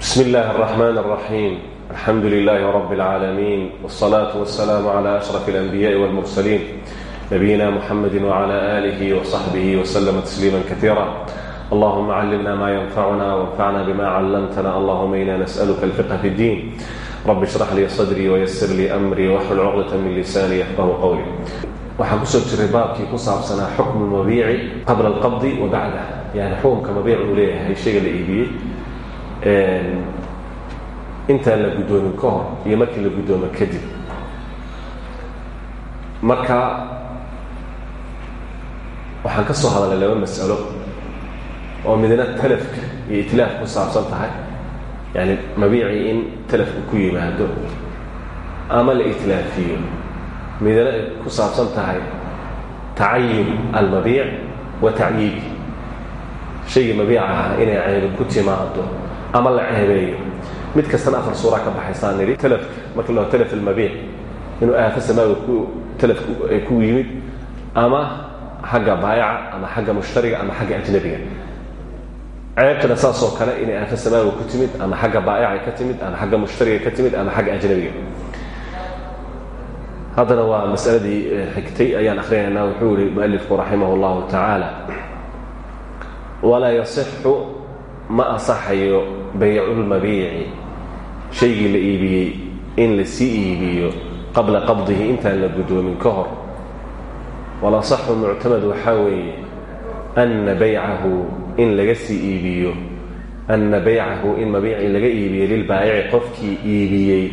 بسم الله الرحمن الرحيم الحمد لله رب العالمين والصلاة والسلام على أشرف الأنبياء والمرسلين نبينا محمد وعلى آله وصحبه وسلم تسليما كثيرا اللهم علمنا ما ينفعنا وانفعنا بما علمتنا اللهم إنا نسألك الفقه في الدين رب اشرح لي صدري ويسر لي أمري واحلل عقدة من لساني يفقه قولي waxaan kusoo jiray baabkii ku saabsanaa xukmu mabiici qabla alqabdi wa bacdah yani xukumka mabiic uu leeyahay shayga la iibiyey intaan la guddoomin ka hor iyo markii la guddoomo kadib marka waxaan ka soo hadalnay laba mas'alo oo midna talafka iyo itlaaf ku saabsan tahay. Yani mabiicii in talafku ku yimaado ama la itlaafiyo midna ku saabsan tahay tacayun almabiic wa tacyiibi shaygii mabiic ahaa inay ceebi ku timaado ama la ceebeeyo mid kastana afar suuraa ka baxaysaan nidhi talafka marka la talaf almabiic inuu aafo samaaga ku talafku ay ku yimid ama xagga baayaca ama xagga mushtariga ama xagga ajnabiga. Ceebtana saas oo kale inay aafo samaaga ku timid ama xagga baayacay ka timid ama xagga mushtariga ka timid ama xagga ajnabiga. Haddana waa masaladii xigtay ayaan akrinaynaa wuxuu yihi mualifku raximah اllahu tacaala walaa yasixu ma asaxayo bayculmabiici shaygii la iibiyey in la sii iibiyo qabla qabdihi intaan la guddoomin ka hor. Walasaxu muctamad waxaa weeye ana baycahu in laga sii iibiyo ana baycahu in mabiicii laga iibiyo lilbaayici qofkii iibiyey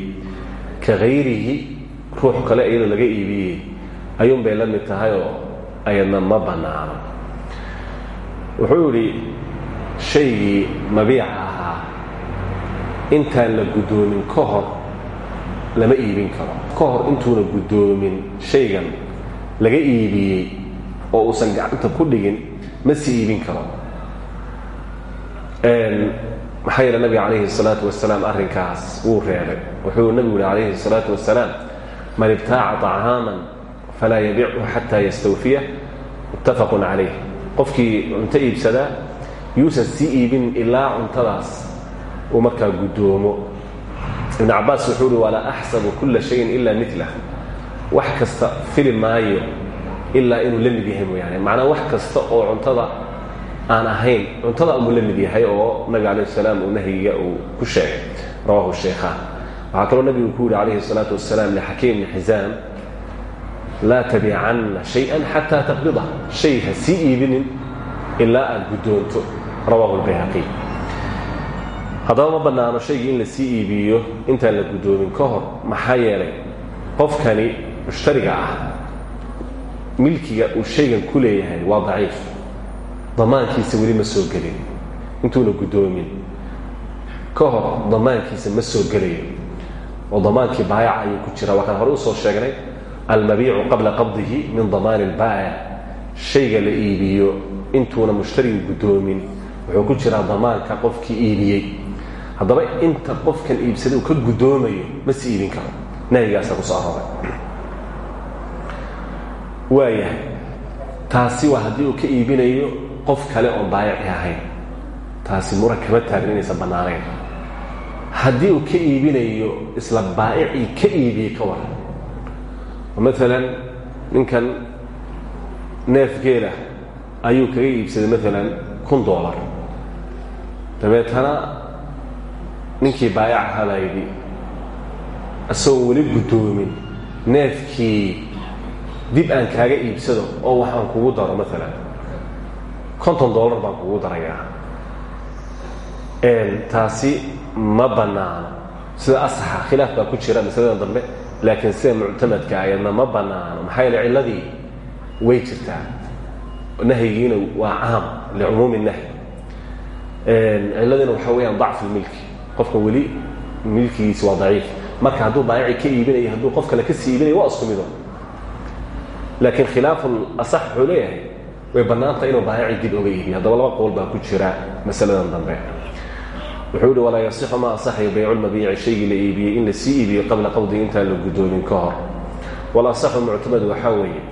ka gayrihi ruux kale iyadoo laga iibiyey. Ayuun bay la mid oo ayadna ma bannaano wuxuu yidhi shaygii intaan la guddoomin ka hor lama iibin karo. Ka hor intuuna guddoomin shaygan laga iibiyey oo uusan gacanta ku dhigin ma si iibin karo. Maxaa yeele nabiga calayhi salaatu wasalaam arrinkaas wuu reebay. Wuxuu nabigu yihi calayhi salaatu wasalaam man ibtaaca طacaaman falaa yabichu xataa yastawfiya. Muttafaqun calayh. Qofkii cunto iibsadaa yuusan sii iibin ilaa cuntadaas uu markaa guddoomo ibn cabaas wuxuu uhi walaa axsabu kula shayin ila milah wax kasta fili maayo ilaa inuu la mid yahay mooyaane macnaa wax kasta oo cuntada aan ahayn cuntada amuu la mid yahay oo nabiga alayh salaam uu nahyiga uu ku sheegay rawahu shaykhaan waxaa kaloo nabigu ku yihi calayhi الsalaatu wasalaam lxakiim bni xisaam laa tabicanna shayئa xataa taqbida shay ha sii iibinin ilaa aad guddoonto rawahu اlbayhaqiy haddaba ma bannaano shaygii in la sii iibiyo intaan la guddoomin ka hor maxaa yeelay qofkani mushtariga ah. Milkiga uu shaygan ku leeyahay waa daciif. Damaankiisa weli ma soo gelin. Intuuna guddoomin. Ka hor damaankiisa ma soo gelayo. Oo damaankii baayaca ayuu ku jira waa kaan hore u soo sheegnay almabiicu qabla qabdihi min damaani اlbaayac shayga la iibiyo intuuna mushtarigu guddoomin. Wuxuu ku jiraa damaanka qofkii iibiyey haddaba inta qofkan iibsaday uu ka guddoomayo ma si iibin karo. Nahyigaasa ku soo arooray. Waayahay taasi waa haddii uu ka iibinayo qof kale oon baayaci ahayn. Taasi muran kama taagin inaysan bannaanayn. Haddii uu ka iibinayo isla baa'icii ka iibiyey ka waran. Oo maalan ninkan neef geela ayuu kaga iibsaday maalan kun dollar. Dabeetana ninkii baayac ahaa baa yidhi isagoon weli guddoomin neefkii dib aan kaaga iibsado oo waxaan kugu daro maalan konton dollar baan kugu darayaa. Taasi ma bannaano. Sida asaxa khilaaf baa ku jira masaladan dambe laakiin sida muctamadka ayadna ma bannaano. Maxaa yeele way jirtaa. Nahyigiina waa caam licumuumi nahyi. Cilladiina waxaa weeyaan dacfu lmilki qofka weli milkigiisi waa daciif. Marka hadduu baayici ka iibinayo hadduu qof kale ka sii iibinayo waa isku mido. Laakiin khilaafu asax wuxuu leeyahay way bannaantahay inuu baayici dib oga iibiyo. Haddaba laba qowl baa ku jira masaladan dambe. Wuxuu yihi walaa yasixu ma asaxayo bayculmabiici shaygii la iibiyey in la sii iibiyo qabla qabdi intaan la guddoomin ka hor. Walasaxu muctamad waxaa weeye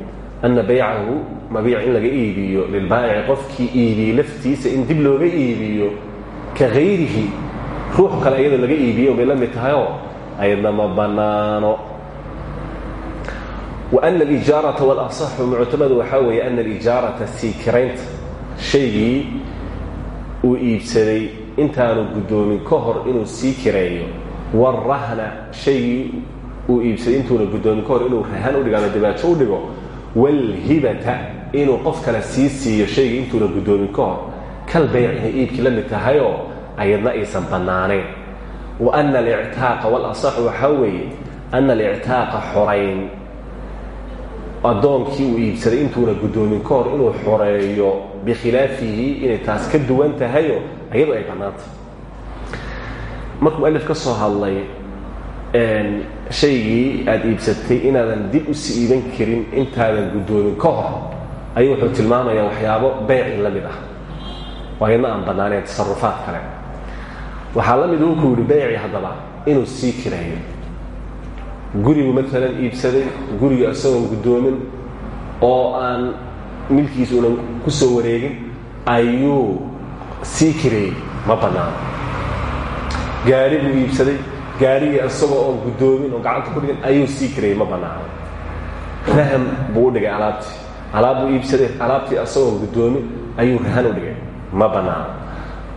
ana baycahu mabiic in laga iibiyo lilbaa'ici qofkii iibiyey laftiisa in dib looga iibiyo ka hayrihi ruux kale iyada laga iibiyo bay la mid tahayoo ayadna ma banaano wa ana alijaarata walasaxu muctamadu waxaa weeye ana alijaarata sii kiraynta shaygii uu iibsaday intaanu guddoomin ka hor inuu sii kireeyo. Warahna shaygii uu iibsaday intuuna guddoomin ka hor inuu rahan udhigo ama dibaajo u dhigo. Waalhibata inuu qof kale sii siiyo shaygii intuuna guddoomin ka hor. Kal bayc inay iibkii la mid tahayoo ayadna aysan bannaanayn wa ana alictaaqa walasaxu waxaa weeye ana alictaaqa xorayn addoonkii uu iibsaday intuuna guddoomin ka hor inuu xoreeyo bikhilaafihi inay taas ka duwan tahay iyadu ay bannaanta markuu mualif ka soo hadlay shaygii aad iibsatay inaadan dib u si iiban karin intaadan gudoomin ka hor ayuu wuxuu tilmaamayaa waxyaabo beyci la mid ah. Waa yadna aan bannaaneen tasarufaad kale waxaa la mid uu ku yihi beyci haddaba inuu sii kireeyo. Gurigu maalan iibsaday guriga isagoon guddoomin oo aan milkiis unan ku soo wareegin ayuu sii kireeyey. Ma bannaano gaari buu iibsaday gaarigii isagoo oon guddoomin oo gacanta ku dhigan ayuu sii kireeyey. Ma bannaano raham buu u dhigay alaabtii. Alaab buu iibsaday alaabtii isagoon guddoomin ayuu rahan u dhigay. Ma bannaano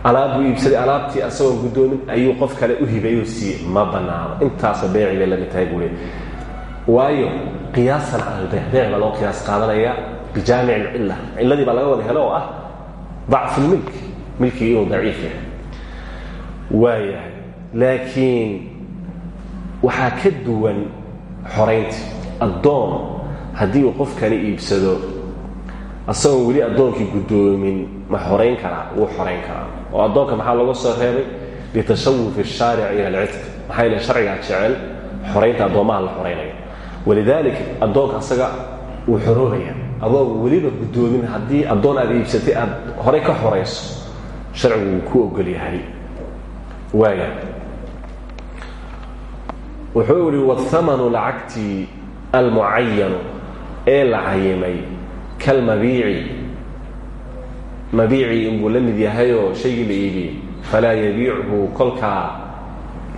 alaab buu iibsaday alaabtii asagoon guddoomin ayuu qof kale u hibayuu siiyey. Ma bannaano. Intaasoo beeci bay la mid tahay buu le waayo qiyaasan cala albeyc beyc baa loo qiyaas qaadanaya bijaamic alcilla. Cilladii baa laga wada helo oo ah dacfulmilk milkigii inuu daciif yahay. Waayahay laakiin waxaa ka duwan xoraynta addoon. Haddii uu qofkani iibsado asagoon weli addoonkii guddoomin ma xorayn karaa wuu xorayn karaa. Oo addoonka maxaa looga soo reebay? Litashawufi shaaric ila alcitq. Maxaa yeele sharcigaa jecel xoraynta addoommaha la xoraynayo walidaalika addoonka asaga wuu xoroobaya adoon weliba guddoomin haddii addoon aad iibsatay aad horey ka xorayso sharcigu wuu ku ogol yahay waaya wuxuu yihi wahamanu lacagtii almucayanu ee la cayimay kalmabiici mabiicii inbuu la mid yahayoo shaygii la iibiyey falaa yabiichu kolkaa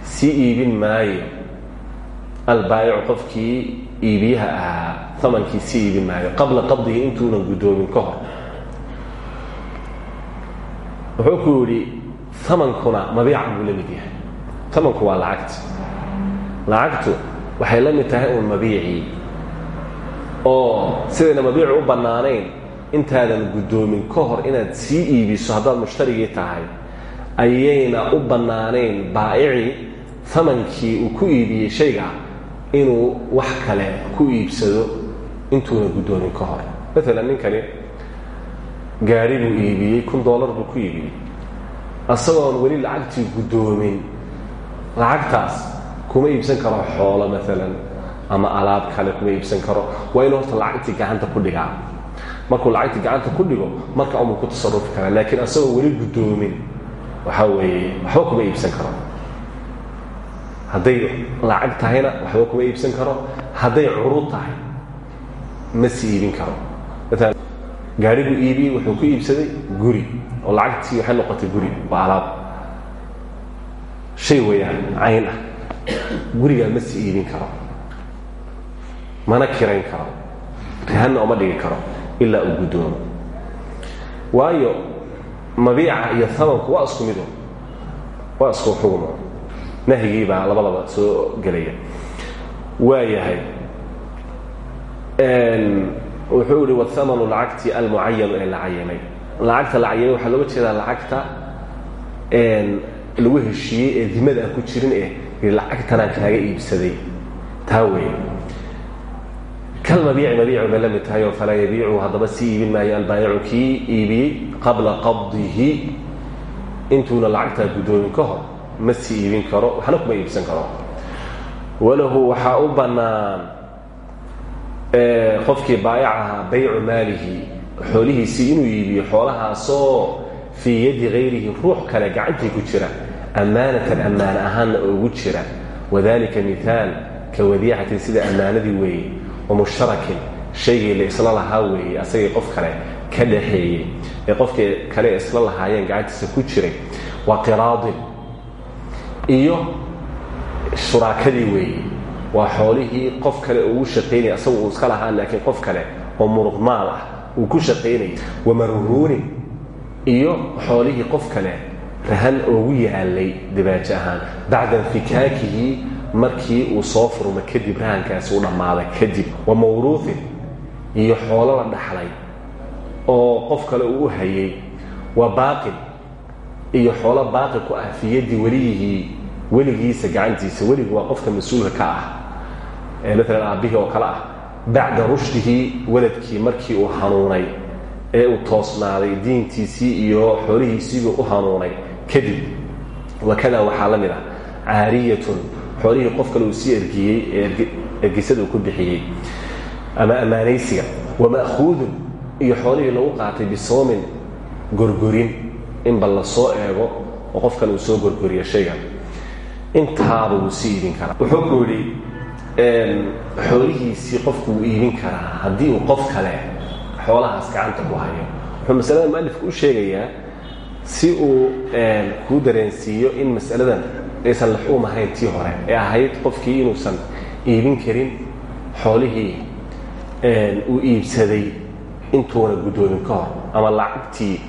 sii iibin maayo albaayicu qofkii iibiyaha ahaa amankii sii iibin maayo. Qabla qabdihi intuunan guddoomin ka hor. Wuxuu ku yidhi buu la mid yahay. Amanku waa lacagta lacagtu waxay la mid tahay uun mabiicii. Oo sidayna mabiicu u intaadan guddoomin ka hor inaad sii iibiso haddaad mushtarigii tahay ayayna u bannaanayn baa'icii amankii uu ku iibiyey shayga inuu wax kale ku iibsado intuuna guddoomin ka hor. Maalan ninkani gaari buu iibiyey kun dollar buu ku iibiyey. Isagoon weli lacagtii guddoomin lacagtaas kuma iibsan karo xoolo maalan ama alaab kale kuma iibsan karo. Waa inuu horta lacagtii gacanta ku dhigaa markuu lacagtii gacanta ku dhigo marka umuu ku tasarufi karaa laakiin asagoo weli guddoomin waxaa weeye waxba kuma iibsan karo. Hadday lacag tahayna waxba kuma iibsan karo. Hadday curud tahay ma si iibin karo. Maalan gaariguu iibiyey wuxuu ku iibsaday guri oo lacagtii waxay noqotay guri waa alaab shay weeyaan cayn ah. Gurigaa ma si iibin karo. Mana kirayn karo. Rahanna oma dhigi karo ilaa uu waayo mabiica iyo amanku waa isku mido waa isku xugumo. Nahyigii baa labadaba soo gelaya. Waa yahay wuxuu ihi wahamanu lacagti almucayanu ee la cayamay lacagta la cayamay waxaa looga jeedaa lacagta lagu heshiiyey ee dimada ku jirin eh lacagtanaan kaaga iibsaday. Taa weeye kal mabiici bay la mid tahay oo falaa yabiicu haddaba sii iibin maayo albaayicu kii iibiyey qabla qabdihi intuuna lacagtaa guddoomin ka hor ma sii iibin karo waxna kuma iibsan karo walahu waxaa u bannaan qofkii baayacaha baycu maalihi xoolihiisii inuu iibiyo xoolahaasoo fii yadi hayrihi ruux kale gacantii ku jira ammaanatan ammaane ahaanna oogu jira wadalika mihaal ka wadiicatin sida ammaanadii weeye wamushtarakin shaygii la isla lahaa weeye asagii qof kale ka dhaxeeyey. Ee qofkii kale isla lahaayeen gacantiisa ku jiray waa qiraadin iyo shuraakadii weeye. Waa xoolihii qof kale ugu shaqaynaya asagu uu iska lahaa laakiin qof kale oo muruqmaal ah uu ku shaqaynayay. Wamaruhuunin iyo xoolihii qof kale rahan oogu yaalay dibaajo ahaan. Bacda infikaakihi markii uu soo furma kadib rahankaasi u dhammaaday kadib. Wa mawruuhin iyo xoolo la dhaxlay oo qof kale uu u hayay. Wa baaqin iyo xoolo baaqi ku ah fi yaddi weliyihii weligiisa gacantiisa. Weligu waa qofka mas'uulka ka ah ee maalan aabbihii oo kale ah. Bacda rushdihi waladkii markii uu hanuunay ee uu toosnaaday diintiisii iyo xoolihiisiibuu u hanuunay. Kadib wakada waxaa la mid ah caariyatun xoolihii qof kale uu sii ergiyey ee ergisada uu ku bixiyey. Ama ammaanaysiga wama'khuudun iyo xoolihii lagu qaatay bisoomin gorgorin in bal la soo eego oo qof kale uu soo gorgoriyo shayga intaaba wuu sii iibin karaa. Wuxuu ku yidhi xoolihiisii qofku wuu iibin karaa. Haddii uu qof kale xoolahaas gacanta ku hayo. Wuxuu masalada mualifku u sheegayaa si uu kuu dareensiiyo in masaladan aysan laxuum ahayn tii hore ee ahayd qofkii inuusan iibin karin xoolihii uu iibsaday intuuna guddoomin ka hor ama lacagtii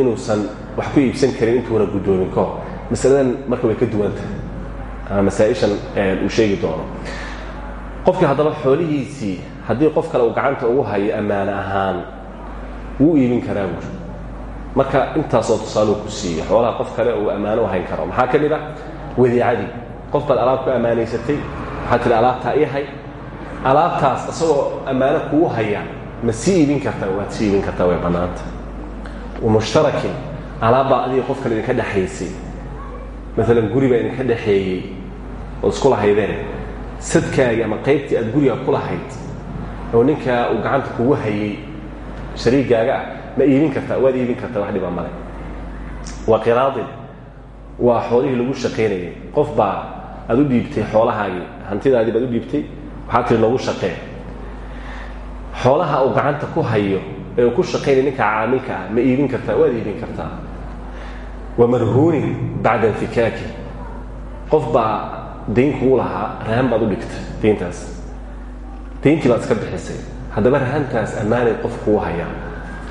inuusan wax ku iibsan karin intuuna guddoomin ka hor. Masaladan marka way ka duwantahay ama masaaishan uu sheegi doono. Qofkii haddaba xoolihiisii haddii qof kale uu gacanta ugu hayo ammaane ahaan wuu iibin karaa buuri marka intaasoo tusaaluu ku siiye xoolaha qof kale uu ammaano hayn karo. Maxaa ka mid ah? Wadiicadii qof baad alaab ku ammaanaysatay waxaad tihi alaabtaa ii hay. Alaabtaas isagoo ammaano kugu haya ma sii iibin kartaa waad sii iibin kartaa way bannaanta. Wamushtarakin alaabbaa adiga qof kale idinka dhexaysay maalan guri baa idinka dhexeeyey oo isku lahaydeen. Sadkaagii ama qaybtii aad guriga ku lahayd oo ninkaa uu gacanta kugu hayay shariigaaga ah ma iibin kartaa waad iibin kartaa wax dhiba male waa qiraadin waa xoolihii lagu shaqaynayay qof baa aad dhiibtay xoolahaagii hantidaadii baad u dhiibtay waxaa tiri noogu shaqee xoolaha uu gacanta ku hayo ee ku shaqaynaya ninka caamilka ah ma iibin kartaa waad iibin kartaa wa marhuunin bacda infikaaki. Qof baa dayn kugu lahaa rahan baad u dhigtay dayntaas dayntii baad iska bixisay haddaba rahantaas ammaanay qof kugu hayaa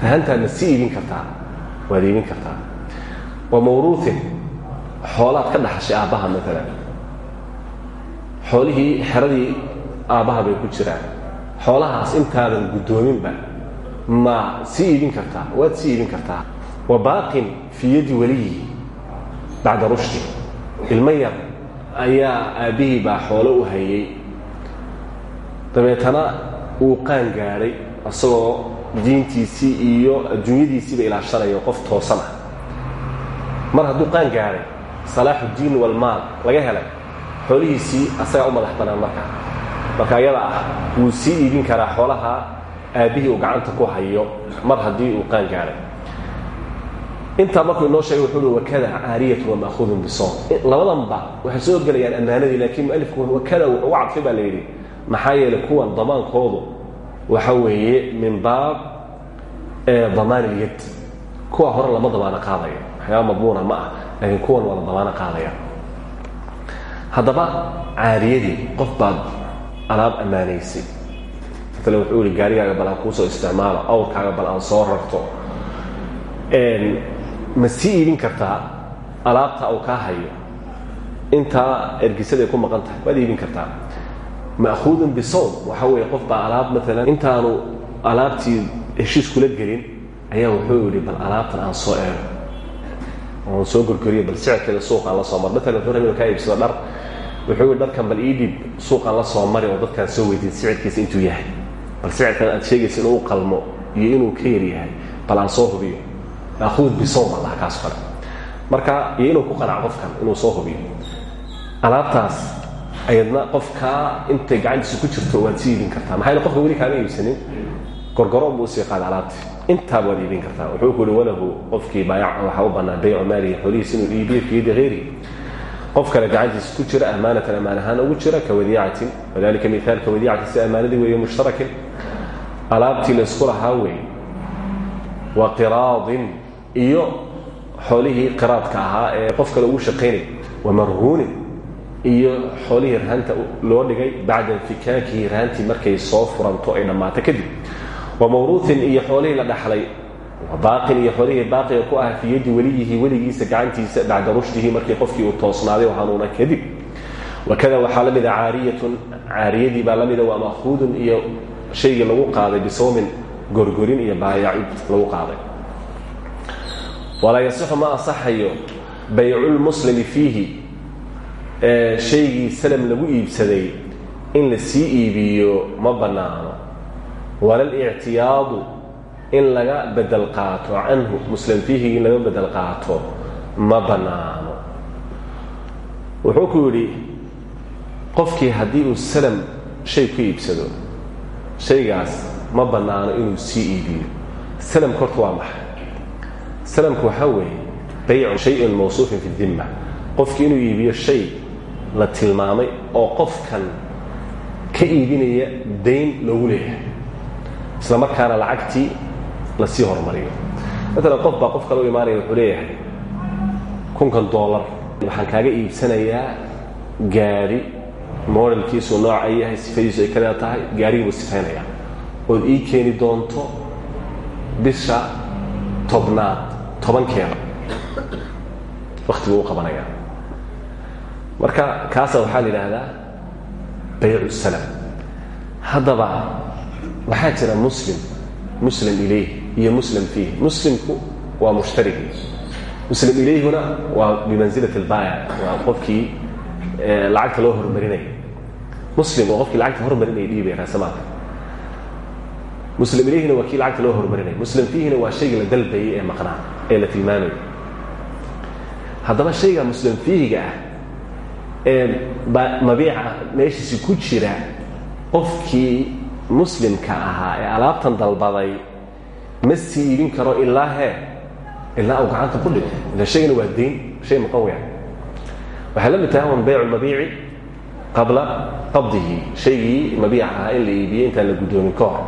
rahantaa ma sii iibin kartaa? Waad iibin kartaa. Wa mawruuin xoolaad ka dhaxashay aabbaha maalan xoolihii xeradii aabbaha bay ku jiraan. Xoolahaas intaadan guddoominba ma sii iibin kartaa? Waad sii iibin kartaa? Wa baaqin fii yadi weliyi bacda rushdi. Ilmo ayaa aabbihii baa xoolo u hayay. Dabeetana uu qaan gaadhay isagoo diintiisii iyo adduunyadiisiiba ilaashanayo qof toosan ah. Mar hadduu qaan gaadhay salaaxu diin walmaal laga helay xoolihiisii asagaa u madax banaan marka. Marka ayada ah wuu sii iibin karaa xoolaha aabbihii uu gacanta ku hayo mar haddii uu qaan gaadhay intaa markuu inoo sheegay wuxuu uhi wakada caariyatu wa ma'huudun bisoom. Labadanba waxay soo gelayaan ammaanadii laakiin mualifku wakada wuxuu uga cadfay baa maxaa yeelay kuwan damaankoodu waxa weeye min baab damaan ilyad kuwa hore lama damaano qaadayo waxyaaba madmuuna ma ah laakiin kuwan waa la damaano qaadaya. Haddaba caariyadii qof baad alaab ammaanaysay. Maala wuxuu ihi gaarigaaga bal aan kuusoo isticmaalo awrkaaga bal aan soo rarto. Ma sii iibin kartaa alaabta uu kaa hayo? Intaa ergisada ay ku maqan tahay waad iibin kartaa ma'huudun bisawm. Waxa weeye qof baa alaab maalan intaanu alaabtii heshiis kula gelin ayaa wuxuu yidhi bal alaabtan aan soo eego. Oon soo gorgoriyo bal sicirkeeda suuqaan la soo mar. Maalan wuxuu rabay kaa iibsado dhar. Wuxuu dharkan bal ii dhiib suuqaan la soo mari oo dadkaan soo weydiin sicirkiisa intuu yahay. Bal sicirkan aad sheegaysa inuu qalmo iyo inuu ka yar yahay. Bal aan soo hubiyo. Ma'huud bisawm baa laha kaas kale marka iyo inuu ku qanaco qofkan inuu soo hubiyo. Alaabtaas ayadna qofkaa intay gacantiisa ku jirto waad sii iibin kartaa. Maxaa qofka weli kaama iibsanin? Gorgoroon buu u sii qaada alaabti. Intaaba waad iibin kartaa. Wuxuu ku yihi walahu qofkii baayac waxaa u bannaan baycu maalihi xoolihiis inuu iibiyo fi yadi hayrihi qof kale gacantiisa ku jira amaanatan amaan ahaan ugu jira ka wadiicatin wadalika miaalka wadiicati si ammaanadii weeye mushtarakin alaabtii la isku lahaa weeye wa qiraadin iyo xoolihii qiraadka ahaa ee qof kale ugu shaqaynay wa marhuunin iyo xoolihii rahanta loo dhigay bacda infikaakihi rahantii markay soo furanto ay dhammaato kadib. Wa mawruuin iyo xoolihii la dhaxlay. Baaqin iyo xoolihii baaqiga ku ah fii yadi weliyihi weligiisa gacantiisa bacda rushdihi markii qofkii uu toosnaaday oo hanuuna kadib wakada waxaa la mida caariyatun caariyadii baa la mida waa mahuudun iyo shaygii lagu qaaday bisawmin gorgorin iyo baayacid lagu qaaday. Walaa yasixu ma asaxayo bayculmuslimi fiihi shaygii salam lagu iibsaday in la sii iibiyo ma bannaano. Wala lictiyaadu in laga bedel qaato canhu muslim fiihi in laga bedel qaato ma bannaano. Wuxuu ku yidhi qofkii haddii uu salam shay ku iibsado shaygaas ma bannaano inuu sii iibiyo. Salamka horta waa maxay? Salamku waxaa weeye baycu shayin mawsuufin fi dimma qofkii inuu iibiyo shay la tilmaamay oo qofkan ka iibinaya dayn loogu leeyahay. Isla markaana lacagtii la sii hormariyo. Maalan qof baa qof kale u imaanaya wuxuu leeyahay kunkan dollar waxaan kaaga iibsanayaa gaari modelkiisu nooc ay yahay sifadiisu ay kada tahay gaarigii buu ood ii keeni doonto bisha tobnaad tobankeeda. Wakti buu u qabanaya marka kaasa waxaa la yidhaahdaa baycu salam haddaba waxaa jira muslim muslim ilayh iyo muslim fiih. Muslimku waa mushtarigii muslim ilayhuna waa bimansilati lbaayac waa qofkii lacagta loo hormarinaya muslim waa qofkii lacagta hormarinaya dhiibaya raasamaadka. Muslim ilayhina waa kii lacagta loo hormarinaya muslim fiihina waa shayga la dalbayay ee maqnaa ee la tilmaamaya haddaba shayga muslim fiihiga ah mabiica meeshiisi ku jira qofkii muslimka ahaa ee alaabtan dalbaday ma sii karo ilaa ilaa uu gacanta ku dhigo ila shaygana waa dayn shay maqan weya waxay la mid tahay un baycu qabla qabdihi. Shaygii mabiica ahaa in la iibiyey intaan la guddoomin ka hor.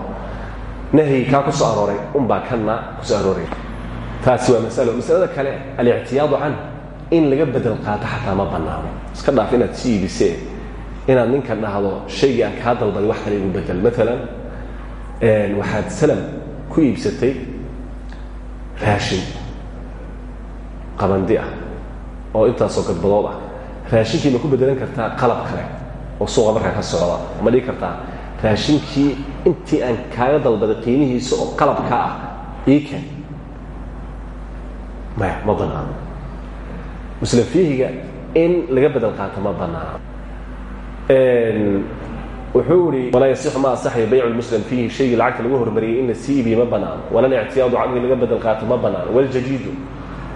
Nahyi ku soo arooray unbaa kanna ku soo arooray. Taasi waa masalo. Masalada kale alictiyaadu canhu in laga bedel qaato xataa ma bannaano. Iska dhaaf inaad si iibisee inaad ninkan dhahdo shaygii aan kaa dalbaday wax kale igu bedel. Maalan waxaad salam ku iibsatay raashin qabandi ah oo intaasoo gadbadood ah. Raashinkii ma ku bedelan kartaa qalab kale oo suuqa markaa ka socda. Ma dhigi kartaa raashinkii intii aan kaaga dalbaday qiimihiisa oo qalabka ah ii ken maya ma banaano muslim fiihiga in laga bedel qaato ma banaano wuxuu ihi walaa yasixu ma asaxayo baycu lmuslim fiihi shaygii lacagta lagu hormariyey in la sii iibiye ma banaano wala lictiyaadu canhu in laga bedel qaato ma banaano waljadiidu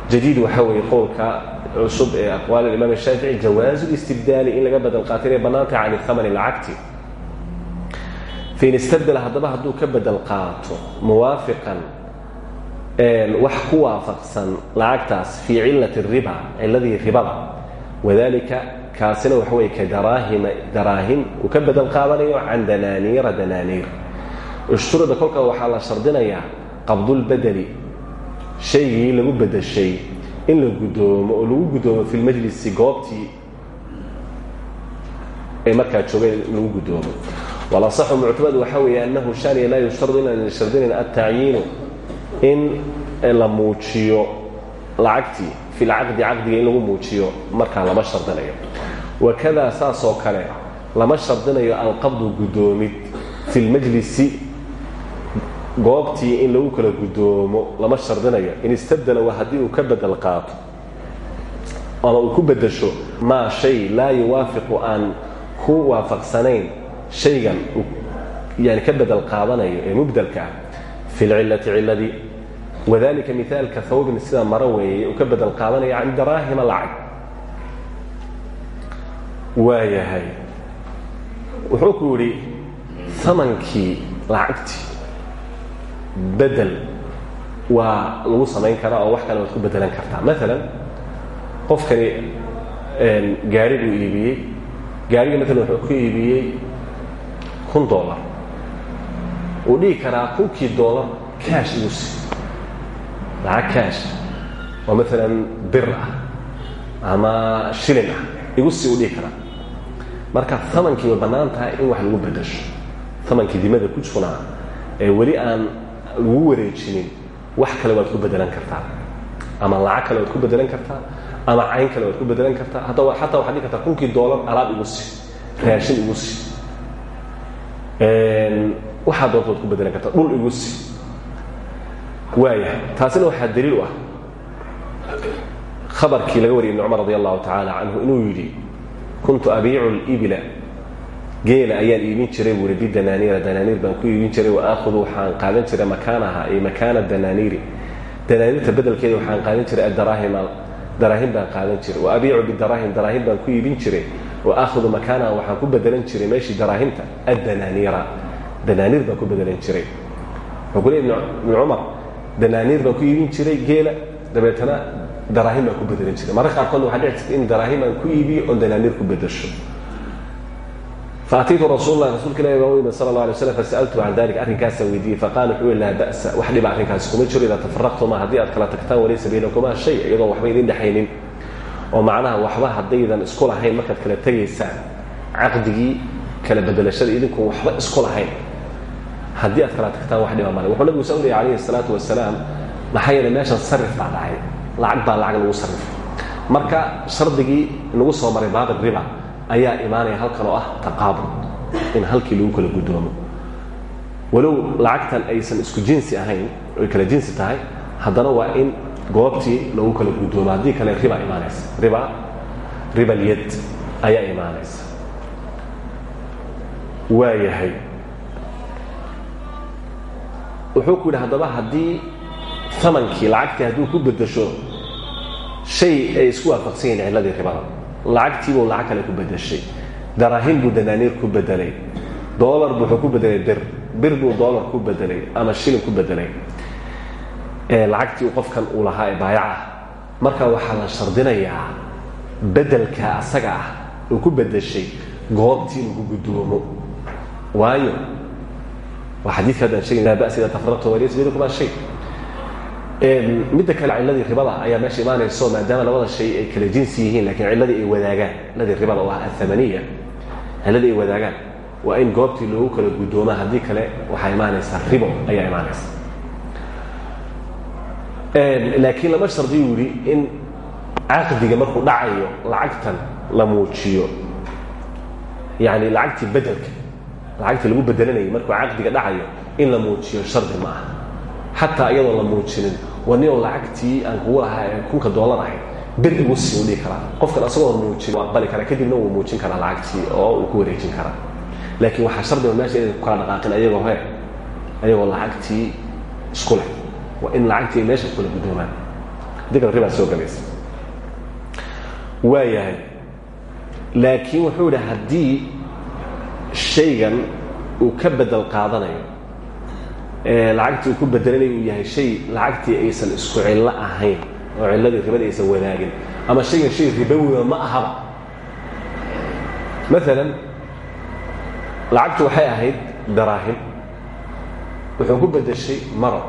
jadiid waxaa weeye qowlka cusub ee aqwaal imaam shaafici jawaazu listibdaali in laga bedel qaato inay bannaantahay can ihamani lacagti. Fain istabdela haddaba hadduu ka bedel qaato muwaafiqan wax ku waafaqsan lacagtaas fii cilati riba ciladii ribada. Wadalika kaasina waxa weye ka daraahima daraahim uu ka bedel qaadanayo can danaaniira danaaniir. Ishturida kolka waxaa la shardinayaa qabdulbedeli shaygii lagu bedeshay in la guddoomo oo lagu guddoomo fi lmajlisi goobtii ee markaa joogay lagu guddoomo walasaxu muctamad waxaa weeye annahu shaniya laa yushtaradu inaan shardinayn altacyiinu in la muujiyo lacagtii fi lcaqdi caqdiga in lagu muujiyo markaa lama shardinayo. Wakada saasoo kale lama shardinayo alqabdu guddoomid fi lmajlisi goobtii in lagu kala guddoomo lama shardinayo. In istabdela waa haddii uu ka bedel qaato ama uu ku bedesho maa shay laa yuwaafiqu aan ku waafaqsanayn shaygan yani ka bedel qaadanayo ee mubdelka ah fi lcilati ciladii wadalika miaalka hawbin sida maro weeye uu ka bedel qaadanaya can daraahima lacag waayahay wuxuu ku yidhi amankii lacagtii bedel waa lagu samayn karaa oo wax kale waad ku bedelan kartaa maalan qofkani gaari buu iibiyey gaariga maalan wuxuu ku iibiyey kun dollar uu dhihi karaa kunkii dollar cash igu si. Lacag cash. Oo maalan bir ah ama shilin ah. Igu sii u dhihi karaa. Marka amankii way bannaan tahay in wax lagu bedasho amankii dimada ku junaa ee weli aan lagu wareejinin wax kale waad ku bedelan kartaa. Ama lacag kale waad ku bedelan kartaa. Ama cayn kale waad ku bedelan kartaa. Hadda xataa waxaad dhihi kartaa kunkii doolar alaab igu si. Raashin igu si waxaa doonta waad ku bedelan kartaa dhul igu si waaya taasina waxaa daliil u ah khabarkii laga wariyay ibn cumar radi allahu inuu yidhi kuntu abiicu libila geela ayaan iibin jiray buuri bidanaaniira danaaniir baan ku iibin jiray wa aakhudu waxaan qaadan jiray makaanaha ay makaana danaaniiri. Danaaniirta bedelkeeda waxaan qaadan jiray adaraahim daraahim baan qaadan jiray. Wa abiicu bidaraahim daraahim baan ku iibin jiray. Wa aakhudu makaanaha waxaan ku bedelan jiray meeshii daraahimta addanaaniira danaaniir baan ku bedelan jiray. Wuxuu ku leey ibn cumar danaaniir baan ku iibin jiray geela dabeetana daraahim baan ku bedelan jiray. Mararka qaarkoodna waxaa dhici in daraahim aan ku iibiyo oon danaaniir ku bedasho faatiitu rasuul lah rasuulka ilahi baan u yimid sala la alay slam fasaltu can dalik arrinkaasaan weydiiyey. Faqala wuxuu laa ba'sa wax dhiba arrinkaasi kuma jiro idaa tafaraqtuma haddii aad kala tagtaan walaysa baynakumaa shay iyadoon waxba idin dhexaynin. Oo macnaha waxba haddaydan isku lahayn markaad kala tegaysaan caqdigii kala bedelashada idinku waxba isku lahayn haddii aad kala tagtaan wax dhiba male wuxuu nabigu sa u leeyay calayhi salaatu wasalaam maxaa yeelay meeshan sarif lacag baa lacag lagu sarrifay marka shardigii nagu soo maray baabir riba ayaa imaanaya halkan oo ah taqaabud in halkii lagu kala guddoomo. Walow lacagtan aysan isku jinsi ahayn oy kala jinsi tahay haddana waa in goobtii lagu kala guddoomo. Haddii kale riba imaanaysa. Riba ribalyad ayaa imaanaysa. Waa wuxuu ku yidhi haddaba haddii amankii lacagtii hadduu ku bedasho shay ay isku waafaqsan yihiin cilladii ribada. Lacagtiibuu lacag kale ku bedashay daraahim buu danaaniir ku bedelay doolar buu ku bedelay bir. Bir buu doolar ku bedelay ama shilin ku bedelay lacagtii qofkan uu lahaa ee baayac ah. Marka waxaa la shardinayaa bedelka asaga ah uu ku bedashay goobtii lagu guddoomo waayo waa xadiidka haddaan sheegay laa ba'sa ida tafaraqtu walaysa baynakumaa shay midda kale ciladii ribada ayaa meesha imaanayso maadaama labada shay ay kala jinsi yihiin lakiin ciladii ay wadaagaan ciladii ribada oo ah athamaniya ciladii ay wadaagaan waa in goobtii loogu kala guddoomaa haddii kale waxaa imaanaysaa ribo ayaa imaanaysa laakiin lama shardiyu yidhi in caqdiga markuu dhacayo lacagtan la muujiyo yani lacagtii bedelka lacagtii lagu bedelanayay markuu caqdiga dhacayo in la muujiyo shardi ma aha. Xataa iyadoo la muujinin wanio lacagtii aan kugu lahaa ee kunka doolar ahayd bir igu sii u dhihi karaa qofkan asagoo muujin waa aqbali karaa kadibna wuu muujin karaa lacagtii oo uu ku wareejin karaa. Laakiin waxaa shardiga meesha inay ku kala dhaqaaqin ayagoo he ayagoo lacagtii isku leh. Waa in lacagtii ay meesha kula guddoomaan dikra ribaa soo galaysa. Waa yahay. Laakiin wuxuu yidhi haddii shaygan uu ka bedel qaadanayo. Lacagtii uu ku bedelanayo uu yahay shay lacagtii aysan isku cillo ahayn oo cilladii ribada aysan wadaagin. Ama shaygan shay ribowiba ma ahaba. Maalan lacagtu waxay ahayd daraahim. Wuxuu ku bedeshay maro.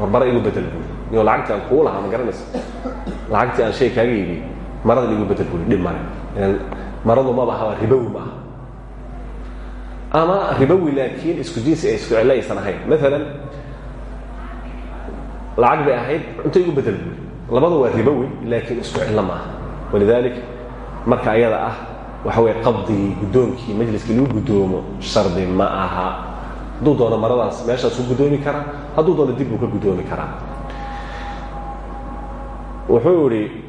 Warbara igu iyo lacagtii aan kugu lahaa ma lacagtii aan shay kaaga iibiyey maradan igu bedel male maradu maba ahaba ribowi ma ama ribowi laakiin isku jinsi ay isku cillo aysan ahayn. Maalan lacag bay ahayd cunto igu bedel. Buuri labada waa ribowi laakiin isku cillo ma aha walidalik marka ayada ah waxa weye qabdigii guddoonkii majliskii lagu guddoomo shardi ma aha. Hadduu doono maradaas meeshaas u guddoomi karaa. Hadduu doono dib buu ka guddoomi karaa. Wuxuu idhi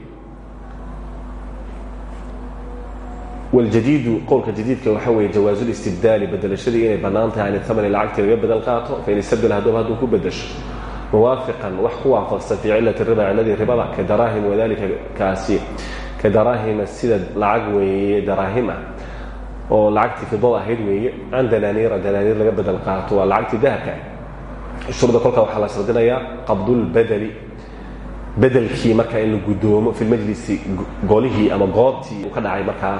wاljadiidu qowlka jadiidka waxa weeye jawaazu listibdaali bedelashadii inay bannaan tahay an tamani lacagtii laga bedel qaato fain istabdel haddaba hadduu ku bedasho muwaafiqan wax ku waafaqsan fii cilati riba ciladii ribada ka daraahim wadalika kaasi ka daraahima sida lacag weeye daraahim ah oo lacagtii fidada ahayd weeye can danaaniira danaaniir laga bedel qaato waa lacagtii dahabka ah shuruda kolkaa waxaa la shardinayaa qabdulbedeli bedelkii markaa in la guddoomo fi lmajlisi golihii ama goobtii uu ka dhacay markaa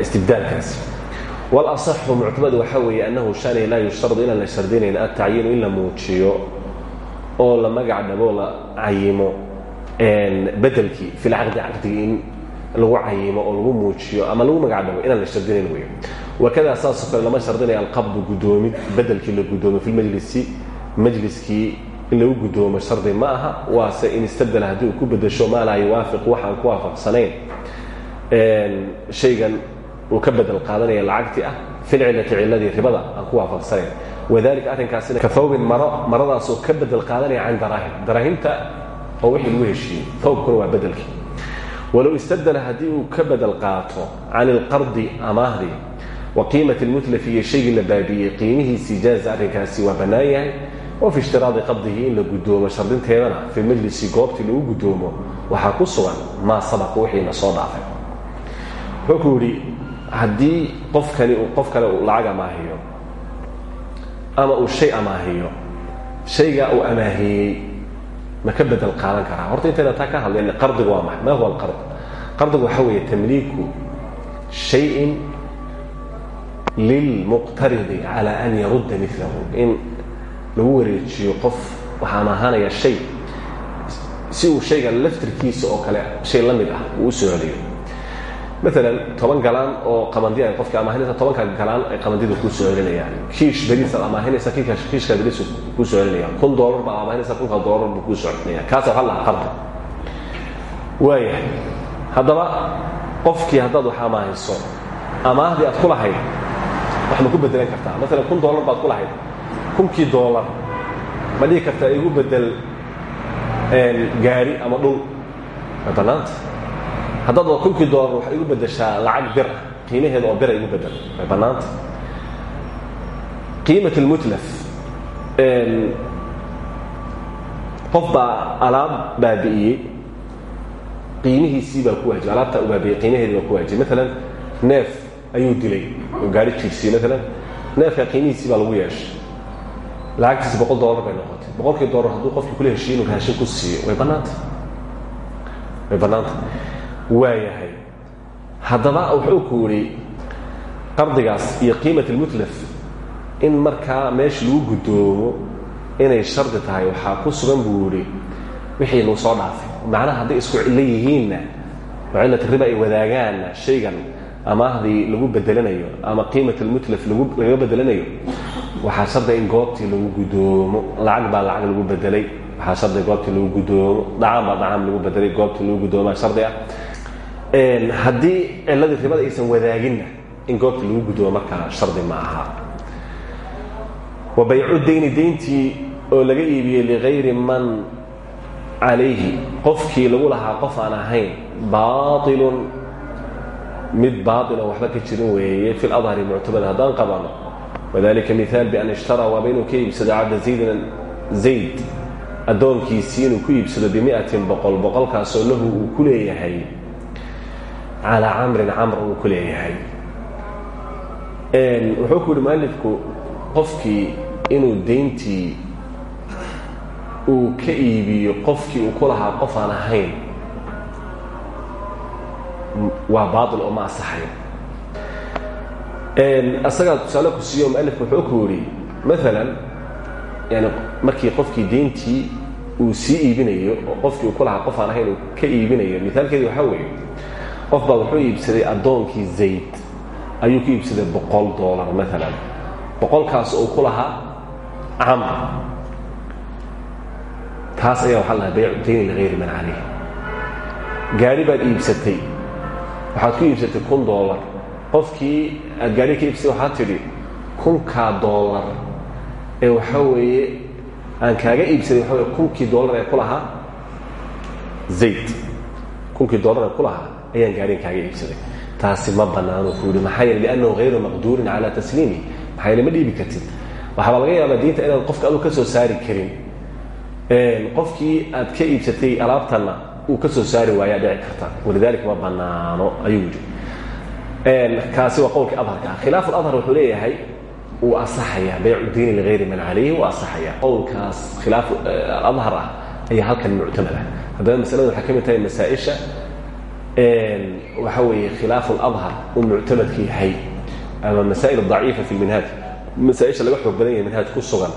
istibdaalkaasi walasaxu muctamad waxaa weeye annahu shani laa yushtaradu inaan la shardinayn altacyiinu in la muujiyo oo la magac dhabo la cayimo bedelkii fi lcaqdi caqdigii in lagu cayimo oo lagu muujiyo ama lagu magac dhabo inaan la shardinayn wey wakadaa saasoo kale lama shardinaya alqabdu gudoomid bedelkii la gudoomo fi lmajlisi majliskii in lagu gudoomo shardi ma aha waase in istabdela haddii uu ku bedesho maa laa yuwaafiq waxaan ku waafaqsanayn shaygan uu ka bedel qaadanaya lacagti ah filcilati ciladii ribada aan ku waafaqsanayn. Wadalika arrinkaasina ka thawbin maro maradaasoo ka bedel qaadanaya can daraahim. Daraahimta oo wixii lagu heshiiyey thawbkuna waa bedelkii. Walow istabdela haddii uu ka bedel qaato can ilqardi amaahdii wa qiimati lmutlafi iyo shaygii la baabiiyey qiimihiisii jaaza arrinkaasi waa bannaan yahay. Wa fi ishtiraadi qabdihi in la gudoomo shardinteedana fi majlisi goobtii lagu gudoomo waxaa ku sugan maa sabaqa wixiina soo dhaafay wuxuu ku yidhi haddii qofkani uu qof kale uu lacag amaahiyo ama uu shay amaahiyo shaygaa uu amaahiyey ma ka bedel qaadan karaa. Horta intayna taa ka hadlayn qardigu waa maxay? Ma huwa alqard qardigu waxaa weeye tamliiku shayin lilmuqtaridi cala an yarudda milahu in lagu wareejiyo qof waxaa amaahanaya shay. Si uu shayga laftirkiisa oo kale shay la ah uu soo celiyo maalan toban galaan oo qamandi ay qofkii amaahinaysa tobanka galaan ay qamandida kuu soo celinayaan kiish beriisaad amaahinaysa kiishkaa beriis kuu soo celinayaan kun doolar baad amaahinaysa kunka doolar buu soo celinaya kaasa waxaa lahaa qardi waayahay haddaba qofkii haddaad wax amaahiso amaahdii aad ku lahayd ma ku bedelan kartaa maalan kun doolar baad ku lahayd kunkii ma dhihi kartaa igu bedel gaari ama dhul bannaanta haddaad waa kunkii doolar waxay igu bedeshaa lacag bir. Ah oo bira igu bedel way bannaanta qiimat almutlaf qof baa alaab baabi'iyey. Qiimihiisii baa ku waajibay. Alaabtaa u baabi'iyey qiimaheedii ku waajibay. Maalan neef ayuu dilay oo gaari jiirsiyey maalan neefka qiimihiisii baa lagu yeeshay lacagtiisi boqol doolar bay noqotay. Boqolkii doolar hadduu qofkii kula heshiiye inuu raashin ku siiyo. Way bannaanta way bannaanta waayahay haddaba wuxuu ku yidhi qardigaas iyo qiimat almutlaf in markaa meesha lagu guddoomo inay shardi tahay waxaa ku sugan buu wixii nuu soo dhaafay macnaha hadday isku cillo yihiinna oo cillat riba ay wadaagaanna shaygan lagu bedelanayo ama qiimat almutlaf lagaga bedelanayo waxaa shardiga in goobtii lagu gudoomo lacag baa lacag lagu bedelay. Waxaa shardiga goobtii lagu gudoomo dhacaan baa dhacaan lagu bedelay. Goobtii lagu gudoomaa shardi ah haddii ciladii ribada aysan wadaaginna in goobtii lagu gudoomo markaa shardi ma aha. Wa baycu dayni dayntii oo laga iibiyey ligayri man calayhi qofkii lagu lahaa qof aan ahayn baailun mid baail oo waxba ka jirin weeye fi ladhari muctamad haddaan qabano. Wadalika miaal bian ishtaraa waaba inuu ka iibsado cabda zaydin zayd addoonkiisii inuu ku iibsado bimiatin boqol boqolkaasoo lahu uu ku leeyahay calaa camrin camr uu ku leeyahay. Wuxuu ku yihi mualifku qofkii inuu dayntii uu ka iibiyo qofkii uu ku lahaa qof aan ahayn waa baail oo ma asaxayo. Asagaa tusaale ku siiyo mualifku wuxuu ku yidhi maalan yani markii qofkii dayntii uu sii iibinayo oo uu ku lahaa qof aan ahayn uu ka iibinayo mithaalkeedi waxaa weeye qof baa wuxuu iibsaday addoonkii zayd ayuu ku iibsaday boqol doolar maalan boqolkaas uu ku lahaa camr taas ayaa waxaa lahaa baycu dayni ligayri man calayh gaari baad iibsatay. Waxaad ku iibsatay kun doolar qofkii aad gaari ka iibsatay waxaad tidhi kunkaa doolar ee waxaa weeye aan kaaga iibsaday waxa weye kunkii doolar ee ku lahaa zayd. Kunkii doolar ee ku lahaa ayaan gaarigan kaaga iibsaday. Taasi ma bannaano ku yidhi maxaa yeele liannahu hayru maqduurin calaa tasliimihi maxaa yeele ma dhiibi kartid. Waxaabaa laga yaabaa diinta inaan qofka adu ka soo saari karin. Qofkii aad ka iibsatay alaabtanna uu ka soo saari waayaa dhici karta walidaalika ma bannaano ayuu yidhi. Kaasi waa qowlkii adharka ah khilaaf aladhar wuxuu leeyahay wuu asaxayaa baycu diini ligayri man calayhi wuu asaxayaa qowlkaas khilaaf aladhar ah ayaa halkan muctamad ah haddaba masalada waxay ka mid tahay masaa-isha waxa weeye khilaafu اladhar uu muctamadka yahay ama masaa'il daciifa fi lminhaaj masaaisha laga xoog badan yahay minhaaj ku sugan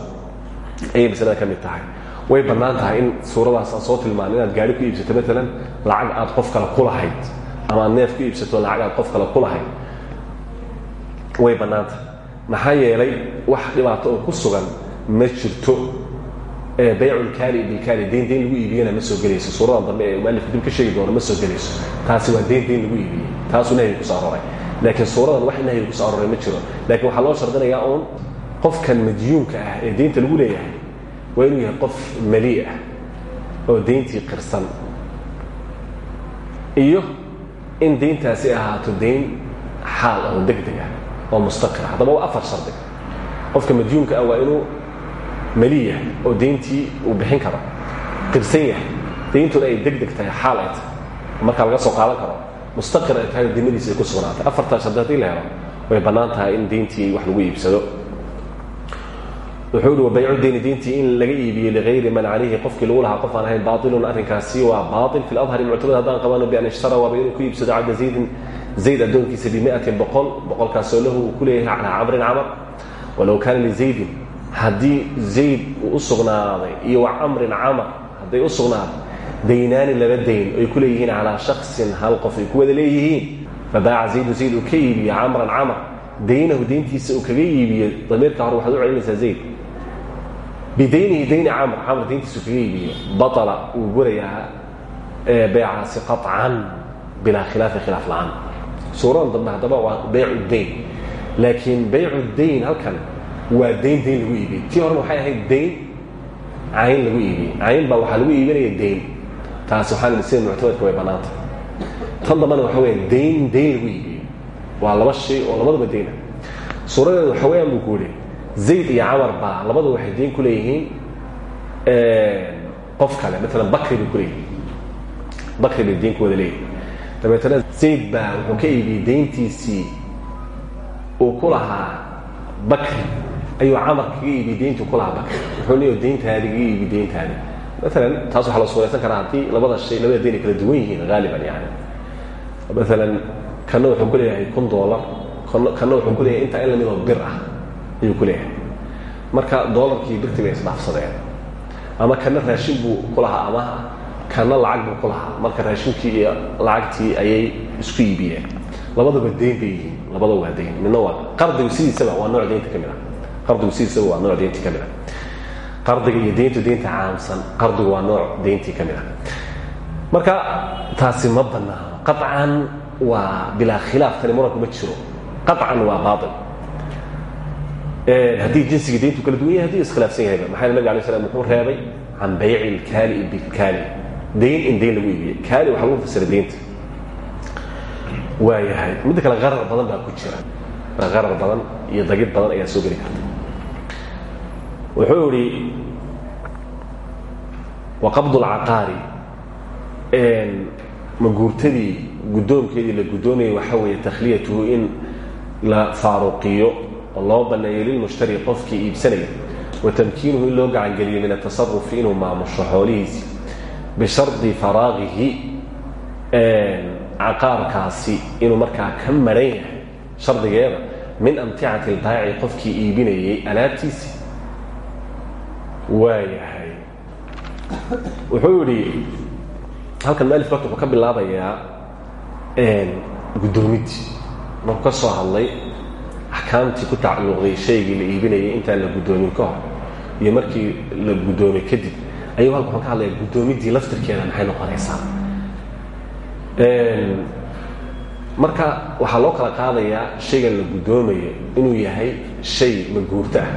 ayay masalada ka mid tahay. Way bannaan tahay in suuradaas aan soo tilmaano inaad gaari ku iibsato maalan lacag aad qof kale ku lahayd ama aad neef ku iibsato lacag aad qof kale ku lahayd. Way bannaan tahay. Maxaa yeelay wax dhibaato oo ku sugan ma jirto bayculkaali bilkaali dayn dayn lagu iibiyana ma soo gelayso. Suuradan dambe ee mualifku dib ka sheegi doono ma soo gelayso. Taasi waa dayn dayn lagu iibiyey taasuu nahyiga ku soo aroray laakiin suuradan wax nahyiga ku soo aroray ma jiro. Laakiin waxaa loo shardinayaa uun qofkan madyuunka ah ee daynta lagu leeyahay waa inuu yahay qof malii ah oo dayntii qirsan. Iyo in dayntaasi ahaato dayn xaal oo deg deg ah oo mustaqir haddaba waa afar shardi. Qofka madyuunka ah waa inuu mali yahay oo dayntii uu bixin karo qirsan yahay dayntuna ay deg tahay xaal ay laga soo qaadan karo mustaqir ay tahay dimadiisa ku sugnaatay afartaa shardi haddii la helo way bannaan in dayntii wax lagu iibsado wuxuu ihi wabaycu dayni diintii in laga iibiyo ligayri man calayhi qofkii lagu lahaa qof aan ahayn waa baail fi ladhari muctamad haddaan qabano bian ishtara waaba inuu ku iibsado cabda zaydin zayd addoonkiisa bimiatin boqol boqolkaasoo lahu uu ku leeyahay calaa camrin camar walow haddii zayd uu u sugnaaday iyo wa camrin camar hadday u sugnaaday daynaani laba dayn ay ku leeyihiin calaa shaksin hal qof ay ku wada leeyihiin. Fabaaca zaydu zayd uu ka iibiyo camran camar daynahu dayntiisa uu kaga iibiyo damiirka hore waxaad u celinaysaa zayd. Bidaynihi dayni camr camr dayntiisu kaga iibiyo. Baطala wuu burayaa beycaasi qaطcan bilaa khilaafi khilaaf la'aan. Suuradan dambe haddaba waa baycu dayn. Laakiin baycu dayn halkan waa dayn dayn lagu iibiyey tii horena waxay ahayd dayn cayn lagu iibiyey cayn baa waxaa lagu iibinaya dayn taasi waxaa la sida muctamadka way bannaanta tan dambena waxa weya dayn dayn lagu iibiyey waa laba shay oo labadaba dayna suuradeeda waxa weeyaan buu ku yihi zayd iyo camar baa labada waxay dayn ku leeyihiin qof kale. Maalan bakri bay ku leeyihiin. Bakri bay dayn ku wada leeyihiin dabeetana zayd baa wuxuu ka iibiyey dayntiisii uu ku lahaa bakri. Ayuu camar kaga iibiyey dayntuu ku lahaa bakri. Wuxuu leeyahy dayntaadi kaga iibi dayntaadi maalan taas waxaa la suuraysan karaa haddii labada shay labada dayn ay kala duwan yihiin haaliban yani maalan kana wuxuu ku leeyahay kun dollar. Kana wuxuu ku leeyahay intaa in la mid oo bir ah ayuu ku leeyahay. Marka doolarkii birti bay isdhaafsadeen. Ama kana raashin buu ku lahaa amaha kana lacag buu ku lahaa. Marka raashinkii iyo lacagtii ayay isku iibiyeen labadaba dayn bay yihiin labadaba waa dayn midna waa qardigu sidiisaba waa nooc daynta ka mid ah. Waa nooc daynta ka ah. Qardiga iyo dayntu daynta caamsan qardigu waa nooc dayntii ka ah. Marka taasi ma banaano qaطcan waa bilaa khilaaf tani muranku ma jiro. Qaطcan waa baail haddii jinsiga dayntu kala duwan yahay haddii iskhilaafsan yahayba maxaa nabig alay slam wuxuu reebay can bayci ilkaali bilkaali dayn in dayn lagu iibiye kaali waxaa lagu fasira daynta waa yahay midda kale qarar badan baa ku jira. Qarar badan iyo dagid badan ayaa soo geli karta. Wuxuu ihi waqabd اlcaqaari maguurtadii guddoonkeedii la guddoomayay waxaa weeye takhliyatuhu in la faaruqiyo oo loo banneeyo lilmushtari qofkii iibsanaya wa tamkiinuhu in loo gacangeliyo min atasarufi inuu maamusho xoolihiisi bishardi faraaqihi caqaarkaasi inuu markaa ka maran yahay shardigeeda min amticati ilbaaci qofkii iibinayay alaabtiisi. Waa yahay wuxuu yidhi halkan malif marka wuxuu ka bilaabayaa guddoomidii. Markuu ka soo hadlay axkaamtii ku tacalluqday shaygii la iibinayay intaan la guddoomin ka hor iyo markii la guddoomay kadib. Ayuu halka wuxuu ka hadlayaa guddoomiddii laftirkeeda maxay noqonaysaa marka waxaa loo kala qaadayaa shaygan la guddoomayo inuu yahay shay maguurto ah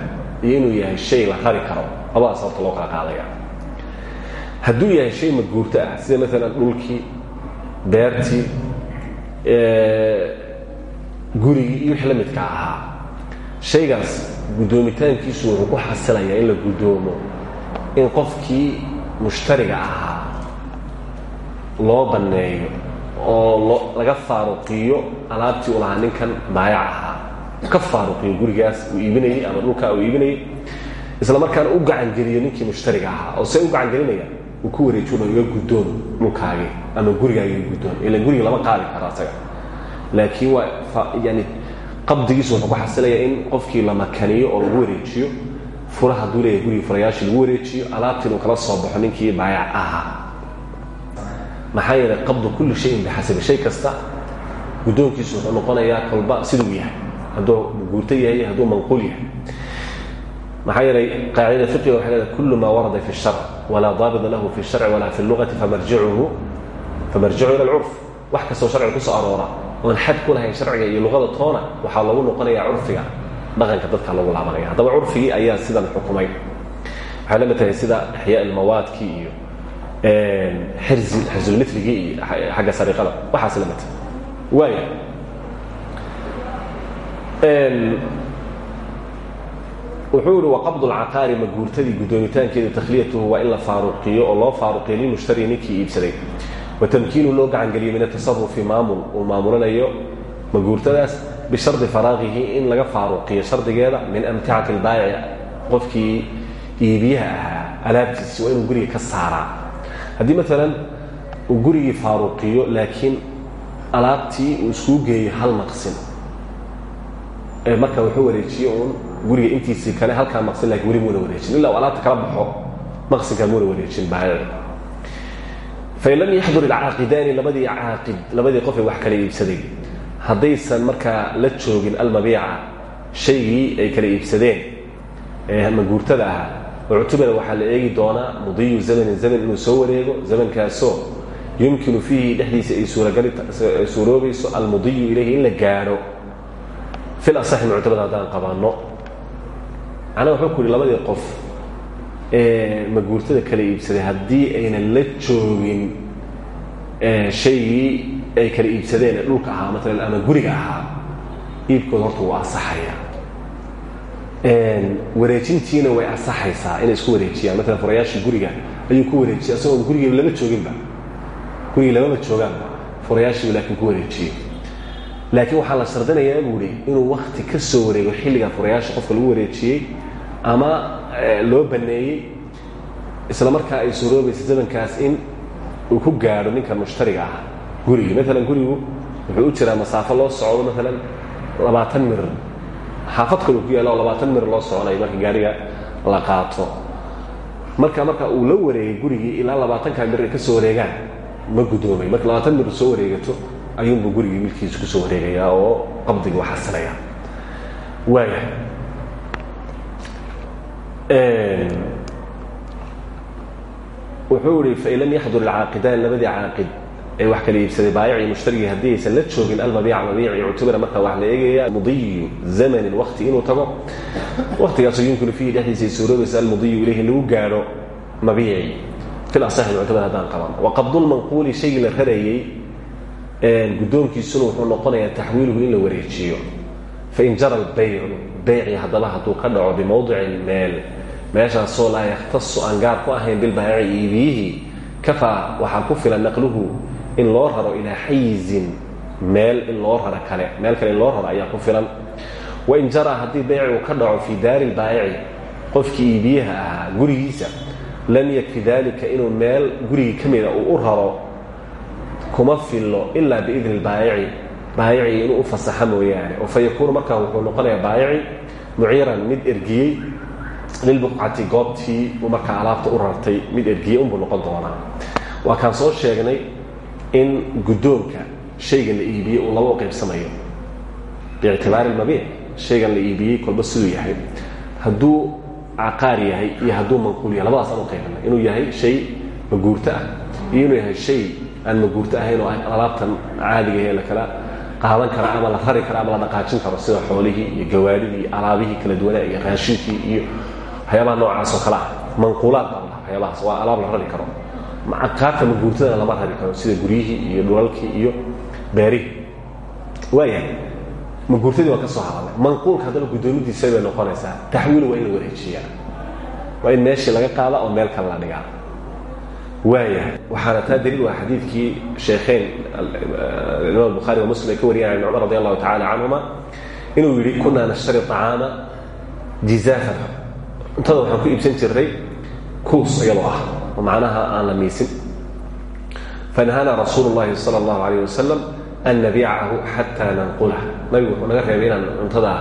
iyo inuu yahay shay la rari karo. Labadaas horta loo kala qaadaya. Hadduu yahay shay maguurto ah sida maalan dhulkii beertii gurigii iyo wixii la midka ahaa shaygaas guddoomitaankiisu wuxuu ku xasilayaa in la guddoomo in qofkii mushtariga ahaa loo banneeyo oo laga faaruqiyo alaabtii u lahaa ninkan baayac ahaa. Ka faaruqiyo gurigaas uu iibinayey ama dhulkaa uu iibinayey isla markaana u gacangeliyo ninkii mushtariga ahaa. Oo see u gacangelinaya uu ku wareejiyo iga guddoon dhulkaagii ama gurigaagii guddoon ila guriga lama qaadi karo asaga. Laakiin waa yani qabdigiisu wuxuu xasilayaa in qofkii la makaniyo oo lagu wareejiyo fura hadduu leeyahay furayaashii lagu wareejiyo alaabtii inuu kala soo baxo ninkii baayac ahaa maxaa yeelay qabdu kulli shayin bixasabi shay kasta guddoonkiisu wuxuu noqonayaa kolba siduu yahay hadduu guurto yahay hadduu manquul yahay. Maxaa yeelay qaacidada fiqiga waxay leedahay kullu maa warada fi sharc walaa daabida lahu fi sharci walaa fi lugati famarjicuhu famarjicu ila alcurf wax kastoo sharciga ku soo aroora oon xad ku lahayn sharciga iyo luqada toona waxaa lagu noqonayaa curfiga dhaqanka dadka lagu laabanaya haddaba curfigii ayaa sidan xukumay. Waxay la mid tahay sida axyaa ilmawaadkii iyo xirsulmitligii iyo xagga sariiqada waxaas la mid tahay waaya wuxuu ihi waqabd اlcaqaari maguurtadii guddoomitaankeeda takhliyatuhu waa in la oo loo faaruqiyo lilmushtari ninkii iibsaday watamkiinu loo gacangeliyo min atasarufi maamul uu maamulanayo maguurtadaas bishardi faraaqihi in laga faaruqiyo shardigeeda min amticati اlbaayici qofkii iibiyaha ahaa alaabtiisi inuu guriga ka saaraa haddii maalan uu gurigii faaruqiyo laakiin alaabtii uu iskuu geeyo hal maqsin. Marka wuxuu wareejiye uun guriga intiisii kale halkaa maqsin laakiin weli muuna wareejin. Illa u alaabta kala baxo maqsinkaa muuna wareejin baayici fain lam yaxdur ilcaaqidaani labadii caaqid labadii qof ee wax kala iibsaday haddaysan markaa la joogin almabiica shaygii ay kala iibsadeen ee maguurtada ahaa uctubara waxaa la eegi doonaa mudiyu zamanin zaman inuu soo wareego zamankaasoo yumkinu fiihi dhexdiisa ay suuroobayso almudiyu ilayhi in la gaadho fil asaxi muctabada haddaan qabanno macnaha wuxuu ku yihi labadii qof ee maguurtada kala iibsaday haddii aynan la joogin shaygii ay kala iibsadeen ee dhulka ahaa maalan ama guriga ahaa iibkooda horta wuu asaxaya wareejintiina way asaxaysaa inay isku wareejiyaan. Maalan furayaashii guriga ayuu ku wareejiyay asagoo gurigii lama jooginba. Gurigii lamama joogaanba furayaashiibu laakiin ku wareejiyey. Laakiin waxaa la shardinayaa buuhi inuu wakti ka soo wareego xilliga furayaasha qofka lagu wareejiyey ama loo baneeyey isla markaa ay suuroobaysa zamankaas in uu ku gaadho ninka mushtariga ah gurigii. Maalan gurigu wuxuu u jiraa masaafo loo socdo maalan labaatan mir xaafad kaluu ku yaalla oo mir loo soconayo marka gaariga la qaato. Marka marka uu la wareegay gurigii ilaa labaatanka mir ka soo wareegaan ma guddoomay. Marka labaatan mir soo wareegato ayuunbuu gurigii milkiisa ku soo wareegayaa oo qabdigi waa xasilaya waaya wuxuu ihi fain lam yaxdur ilcaaqidaan labadii caaqid ee wax kala iibsaday. Baayicii mushtarigii haddii aysan la joogin almabiica mabiici uctubira marka wax la eegayaa mudiyu zamanin wakti inuu tago. Waktigaasoo yumkinu fiihi dhexdiisa ay suuroobaysa almudiyu ilayhi lagu gaadho mabiici. Fil asaxi muctabad haddaan qaban wa qabdulmanquuli shaygii la rarayey guddoonkiisuna wuxuu noqonayaa taxwiiluhu in la wareejiyo. Fain jara albaycu beyci haddaba hadduu ka dhaco bimowdicin meel meeshaasoo laa yakhtasu aan gaar ku ahayn bilbaayici iibiyihii kafaa waxaa ku filan naqluhu in loo raro ilaa xayizin meel in loo raro kale meel kale loo raro ayaa ku filan. Wain jaraa haddii beyci uu ka dhaco fii daari lbaayici qofkii iibiyaha ahaa gurigiisa lam yakfi dalika inuu meel gurigii ka uu u raro kuma fillo ilaa biidni lbaayici baayicii inuu u fasaxa mooyaane oo fa yakuunu markaa wuxuu noqonayaa baayici mid ergiyey lilbuqcati goobtii uu markaa alaabta u rartay mid ergiyey unbuu noqon doonaa. Waa kaan soo sheegnay in guddoonka shaygan la iibiyey uu laba u qaybsamayo biictibaari lmabiic shaygan la iibiyey kolba siduu yahay. Hadduu caqaar yahay iyo hadduu manquul yahay labadaas aan u qaybinay inuu yahay shay maguurto ah iyo inuu yahay shay aan maguurto ahayn oo alaabtan caadiga ee la kala qaadan kara ama la rari kara ama la dhaqaajin karo sida xoolihii iyo gawaadhidii iyo alaabihii kala duwanaa iyo raashinkii iyo waxyaabaha noocaasoo kale ah. Manquulaad baa laha waxyaabahaas waa alaab la rari karo caqaarta maguurtadana lama rari karo sida guryihii iyo dhulalkii iyo beerihii waayahay maguurtadii waan ka soo hadalnay manquulka haddana guddoomidiisa bay noqonaysaa. Taxwiil waa in la wareejiyaa. Waa in meeshii laga qaada oo meel kale la dhigaa. Waayahay waxaana taa daliil waa xadiidkii sheekheyn imaam bukhari wa muslim ay ka wariyaan ibn cumar radi allahu tacala canhuma inuu yidhi kunaa nashtari طacaama jizaafan. Cuntada waxaan ku iibsan jirnay kuus iyadoo ah oo macnaha aan la miisin fanahana rasuulu اllahi salى اllahu alayh wasalam an nabiicahu xataa nanqulah nabigu wuxuu naga reebay inaan cuntada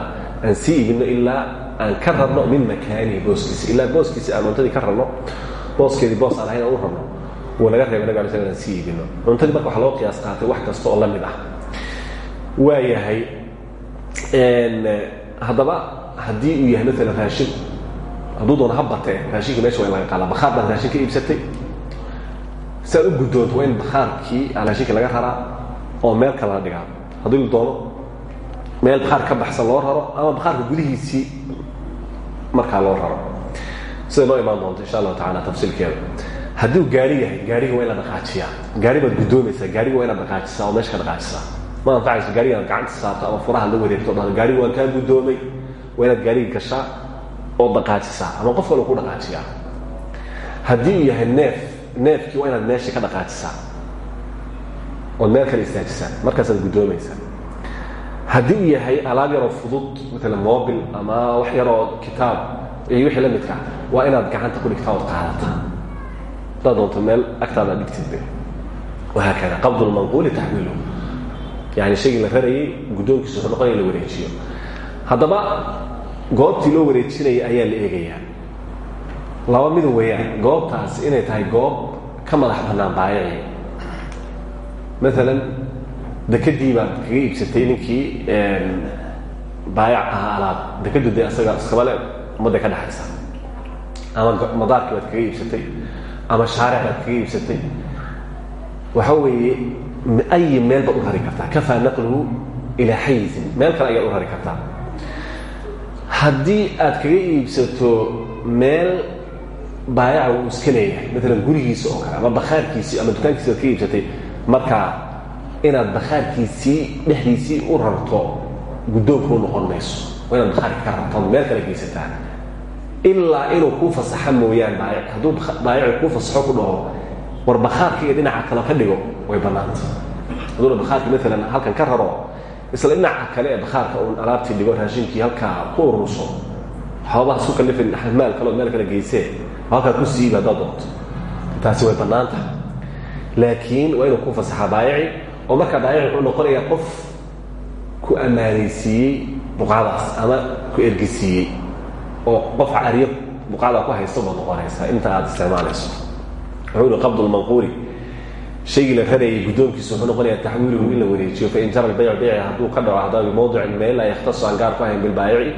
aan sii iibino ilaa aan ka rarno min makaanihi booskiisa ilaa booskiisa aan cuntadii ka rarno booskeedii boos aan ahayn aan u rarno wuu naga reebay nabig ala sl aan sii iibino cuntadii marka waxa loo qiyaas qaatay wax kasta oo la mid ah waa yahay haddaba haddii uu yahay maalan raashin hadduu batee raashinka meesha waa laga qaada bakhaar baad raashin iibsatay. Si u guddoonto waa in bakhaarkii raashinka laga raraa oo meel kale la dhigaa. Haddii doono meel bakhaar ka baxsan loo raro ama bakhaarka gudihiisii markaa loo raro. Sida noo imaan doonto insha allahu tacala tafsiilkeeda. Haddii uu gaari yahay gaariga waa la dhaqaajiyaa. Gaari baad guddoomaysaa gaariga waa inaad dhaqaajisaa oo meesha ka ma anfacayso gaariga inaad gacanta saarto ama furaha la wareegto o gaariga waan kaa guddoomay. Gashaa oo dhaqaajisaa ama qof kale ku dhaqaajiyaa haddii uu yahay neef neefkii waa inaad meesha ka dhaqaajisaa ood meel kale istaajisaa markaasaad guddoomaysaa haddii uu yahay alaab yaroo fudud maalan mobil ama wax yaroo kitaab iyo wixii la midka waa inaad gacanta ku dhigtaa ood qaadataa. Haddaad doonto meel agtaada ad dhigtidbe wahaakada qabdu lmanquuli taxwiilu yani shaygii la rarayay guddoonkiisa wuxuu noqonaya la wareejiyo. Haddaba goobtii loo wareejinaya ayaa la eegayaa. Laba mida weeyaan goobtaas inay tahay goob ka madax bannaan baayacii maalan dekadii baad kaga iibsatay ninkii baayac ahaa alaab dekadu dee asaga iskabale ummadday ka dhexaysa ama madaarkii baad kaga iibsatay ama shaaric baad kaga iibsatay. Waxa weeye ayi meel baad u rari kartaa. Kafaa naqluhu ilaa xayizin meel kale ayaad u rari kartaa haddii aad kaga iibsato meel baayaca uu iska leeyahay maalan gurigiisa oo kale ama bakhaarkiisii ama dukaankiisi baad kaga iibsatay markaa inaad bakhaarkiisii dhexdiisii u rarto guddoonkuu noqon mayso. Waa inaad bakhaarka ka rarto ad meel kale geysataa ilaa inuu kuu fasaxa mooyaan baayac hadduu baayaci kuu fasaxo ku dhaho war bakhaarkaiyo dhinaca kale ka dhigo way bannaantay. Hadduuna bakhaarka maalan halkan ka raro isla dhinaca kale ee bakhaarka uun alaabtii dhigo raashinkii halkaa ku ururso xoobaha su kalifin maal kale oo meel kale geysee oo halkaa ku siiba haddaad taasi way bannaan tahay laakiin waa ku fasaxa baayaci oo markaa baayaci wuxuu noqonayaa qof ku ammaanaysiiyey buqacdaas ama ku ergisiiyey oo qof cariyo buqacdaa ku haysto baad noqonaysaa inta aad isticmaalayso. Wuxuu ihi qabdu shaygii la rarayay guddoonkiisu wuxuu noqonayaa taxwiiluhu in la wareejiyo fain jara lbaycu beyci hadduu ka dhaco haddaba bimawdicin meel laa yakhtasu aan gaar ku ahayn bilbaayici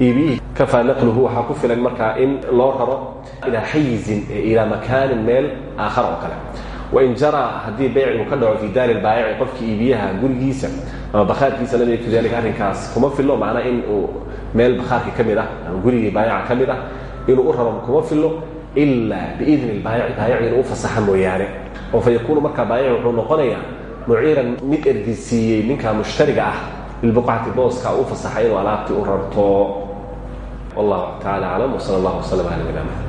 iibiyihii kafaa naqluhu waxaa ku filan markaa in loo raro ilaa xayizin ilaa makaanin meel aakhar oo kale. Wain jaraa haddii beycigu ka dhaco fii daari lbaayici qofkii iibiyaha gurigiisa ama bakhaarkiisa lam yakun dalika arrinkaas kuma fillo macnaa in uu meel bakhaarkii ka mid ah ama gurigii baayaca ka mid ah inuu u raro kuma fillo ilaa biidni lbaayici baayici inuu u fasaxa mooyaane oo fa yakuunu markaa baayici wuxuu noqonayaa muciiran mid ergisiiyey ninka mushtariga ah bilbuqcati booska u fasaxay inuu u rarto. Wallahu tacala aclam wsala allah wslam ala